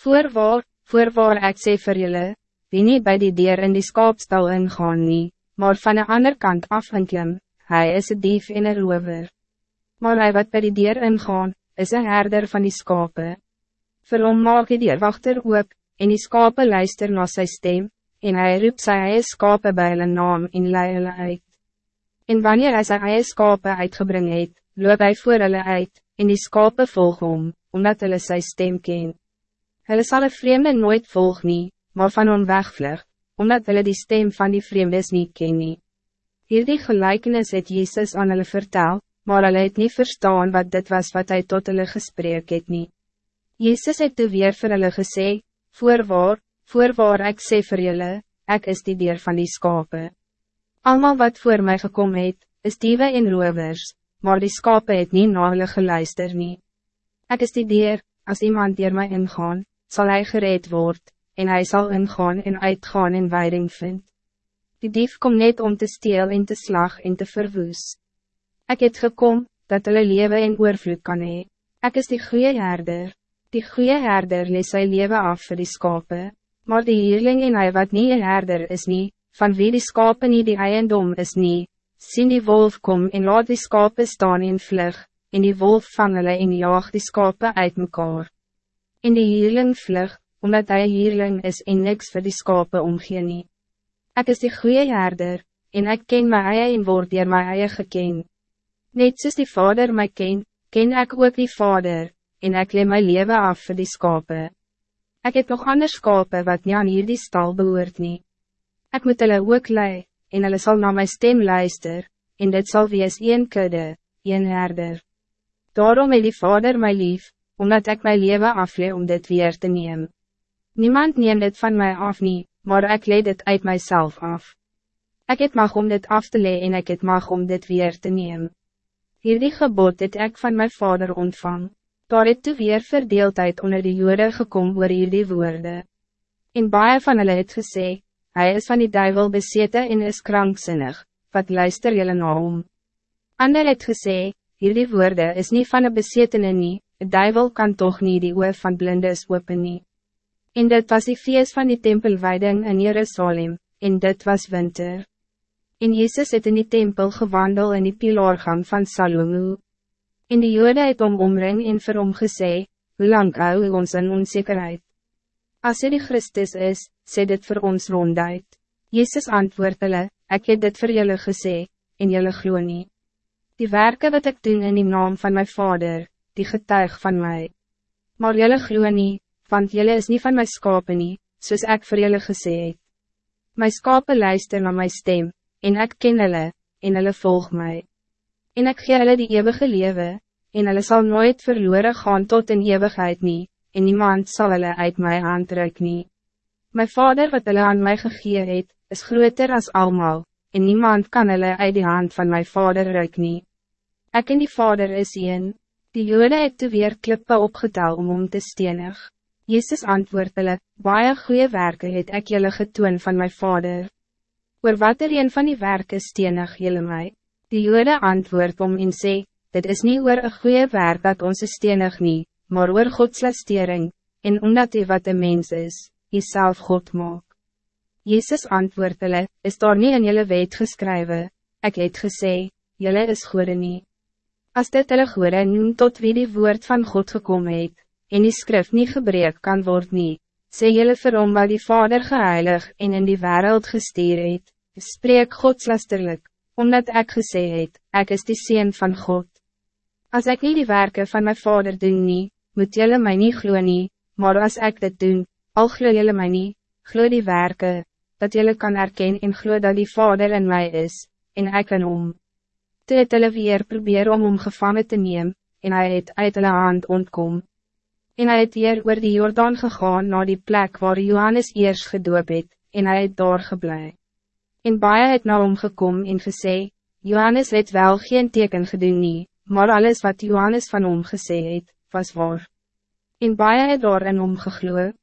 Voorwaar, voorwaar ek sê vir julle, wie nie by die deur in die skaapstal ingaan nie, maar van de ander kant afvinklim, hij is een dief en een rover. Maar hij wat by die deur ingaan, is een herder van die skape. Vir hom maak die deurwachter oop, en die skape luister na sy stem, en hij roep sy eie skape by hulle naam en lei hulle uit. En wanneer hij sy eie skape uitgebring het, loop hy voor hulle uit, en die skape volg hom, omdat hulle sy stem ken. Hulle sal een vreemde nooit volg nie, maar van hom wegvlug, omdat hulle die stem van die vreemdes niet ken nie. Hierdie gelijkenis het Jezus aan hulle vertel, maar hulle het nie verstaan wat dit was wat hij tot hulle gesprek het nie. Jezus het toe weer vir hulle gesê, voorwaar, Voorwaar ik sê vir julle, ek is die dier van die skape. Almal wat voor mij gekomen het, is diewe en rovers, maar die skape het nie na hulle geluister nie. Ek is die dier, als iemand dier mij ingaan, zal hij gereed worden, en hij zal ingaan en uitgaan en weiding vind. Die dief kom net om te steel en te slag en te verwoes. Ik het gekom, dat hulle lewe en oorvloed kan hee. Ek is die goede herder. Die goede herder lees sy lewe af vir die skape. Maar die hierling en hy wat nie een herder is nie, van wie die skape nie die eiendom is nie, sien die wolf kom en laat die skape staan en vlug, en die wolf vang hulle en jaag die skape uit mekaar. En die hierling vlug, omdat hij hierling is en niks voor die skape omgee nie. Ek is die goede herder, en ik ken my eie en word dier my eie geken. Net soos die vader my ken, ken ik ook die vader, en ik leem my leven af voor die skape. Ik heb nog anders skape wat niet aan hierdie stal behoort nie. Ek moet hulle ook lei, en hulle sal na my stem luister, en dit zal wees een kudde, een herder. Daarom het die vader my lief, omdat ik mijn leven aflee om dit weer te nemen. Niemand neemt dit van mij af nie, maar ik leed het uit mijzelf af. Ik het mag om dit af te lee en ik het mag om dit weer te nemen. Hierdie gebod het ek van mijn vader ontvang. Daar het toe weer verdeeldheid onder die jode gekom oor hierdie woorde. En baie van hulle het gesê, hy is van die duivel besete en is krankzinnig, wat luister julle na hom. Ander het gesê, hierdie woorde is niet van een besetene nie, de duivel kan toch niet die oor van blindes open nie. En dit was die feest van die tempelweiding in Jerusalem, en dit was winter. En Jezus het in die tempel gewandel in die pilaargang van Salomo. En die jode het om omring en vir hom gesê, hoe lang hou ons in onzekerheid? Als hy die Christus is, sê dit voor ons ronduit. Jezus antwoord hulle, ek het dit voor jullie gesê, en jullie glo nie. Die werken wat ik doen in die naam van mijn vader, die getuig van mij. Maar jullie glo nie, want jullie is niet van mijn skapen nie, soos ek voor jullie gesê het. My skape luister naar mijn stem, en ik ken hulle, en hulle volg mij en ik gee hulle die eeuwige leven, en hulle sal nooit verloren gaan tot in eeuwigheid nie, en niemand zal hulle uit my aandruk nie. My vader wat hulle aan my gegee het, is groter als almal, en niemand kan hulle uit die hand van my vader ruk nie. Ek en die vader is een, die jode het toe weer klippe opgetel om om te stenig. Jezus antwoord hulle, baie goede werken het ek julle getoon van my vader. Oor wat er een van die werken stenig julle mij? Die jode antwoord om en sê, dit is niet oor een goede werk dat onze stenig nie, maar oor godslastering, en omdat hy wat een mens is, hy self God maak. Jezus antwoord hulle, is daar niet in jullie wet geskrywe, ek het gesê, jullie is goede nie. As dit hulle goede noem tot wie die woord van God gekomen het, en die skrif niet gebreek kan word nie, sê jullie vir hom wat die Vader geheilig en in die wereld gestuur het, spreek godslasterlik, omdat ik gesê het, ek is die Seen van God. Als ik niet die werken van mijn vader doen nie, moet jullie mij niet glo nie, maar als ik dit doen, al glo jullie mij niet, glo die werken, dat jullie kan erkennen en glo dat die vader in mij is, en ik in om. Toe het hulle weer probeer om hom gevangen te neem, en hij het uit hulle hand ontkom. En hij het weer oor die Jordaan gegaan naar die plek waar Johannes eerst gedoop het, en hij het daar geblei. En baie het na hom gekom en gesê, Johannes het wel geen teken gedoen nie, maar alles wat Johannes van hom gesê het, was waar. En baie het daar in hom gegloe.